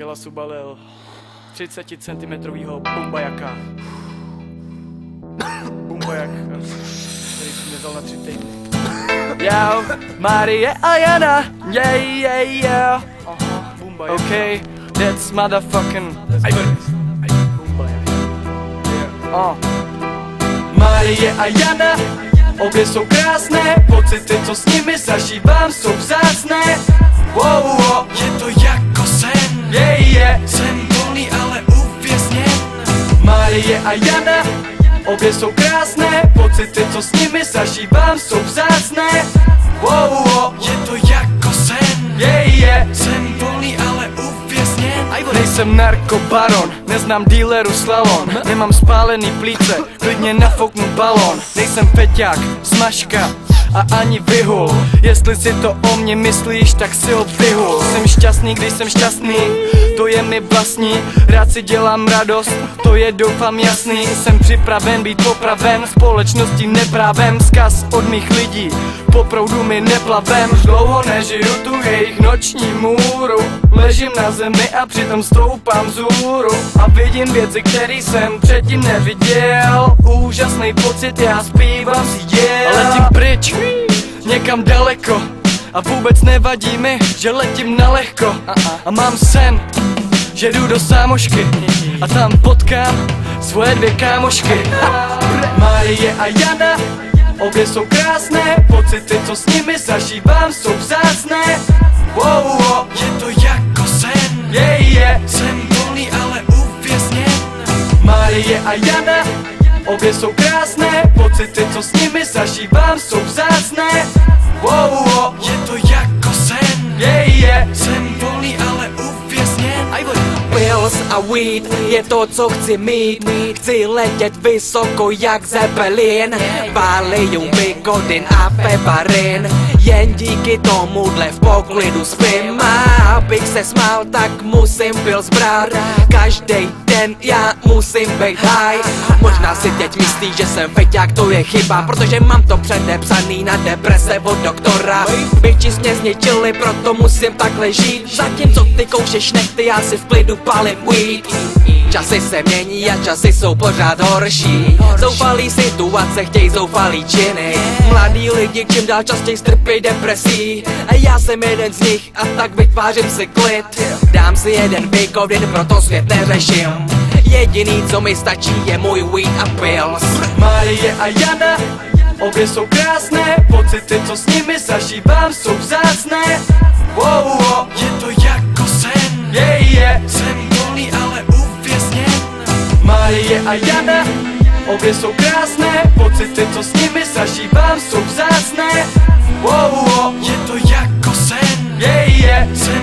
těla subalil 30 cm bumbajaka. Bumbajak, který jsem vzal na tři týdny. Yo, Marie a Jana, yeah, yeah, yeah. Aha, bumbajaka. Okay, that's motherfucking... Bumbajak. Yeah. Oh. Marie a Jana, obě jsou krásné, pocity, co s nimi zažívám, jsou vzácné. Wow, wow, a Jana, obě jsou krásné, pocity, co s nimi zažívám, jsou vzácné. Wow, wow, je to jako sen, yeah, yeah. jsem volný, ale uvězněn. Nejsem narkobaron, neznám dealeru slalom Nemám spálený plíce, klidně nafouknu balon Nejsem peťák, smažka a ani vyhul. Jestli si to o mě myslíš, tak si ho vyhul. Jsem šťastný, když jsem šťastný, to je mi vlastní. Rád si dělám radost, to je doufám jasný. Jsem připraven být popraven, společností neprávem. Zkaz od mých lidí, po proudu mi neplavem. Už dlouho nežiju tu jejich noční můru. Ležím na zemi a přitom stoupám vzhůru A vidím věci, které jsem předtím neviděl. Úžasný pocit, já zpívám si děl A letím pryč, někam daleko A vůbec nevadí mi, že letím na lehko. A mám sen, že jdu do sámošky A tam potkám svoje dvě kámošky. Marie a Jana Obě jsou krásné, pocity, co s nimi zažívám, jsou vzácné Obě jsou krásné, pocity, co s nimi zažívám, jsou vzácné. Wow, wow, je to jako sen, yeah, yeah. Jsem volný, ale uvězněn. Pills a weed je to, co chci mít. Chci letět vysoko jak Zeppelin. Paliju mi kodin a peparin Jen díky tomuhle v poklidu spím. A abych se smál, tak musím pil zbrát. Každý den já musím být high Možná si teď myslí, že jsem feťák, to je chyba. Protože mám to předepsaný na deprese od doktora. Byči mě zničili, proto musím takhle žít. Zatímco ty koušeš nechty, já si v klidu palím weed Časy se mění a časy jsou pořád horší. Zoufalý situace chtějí zoufalý činy. Mladí lidi čím dál častěji strpí depresí. A já jsem jeden z nich a tak vytvářím si klid. Dám si jeden vykodin, proto svět neřeším. Jediný co mi stačí je můj weed a pills. Marie a Jana Obě jsou krásné, pocity, co s nimi zažívám, jsou vzácné. Wow, wow, je to jako Je a Jana Obě jsou krásné, pocity, co s nimi zažívám, jsou vzácné. Wow, wow, je to jako sen, je, yeah, je, yeah. sen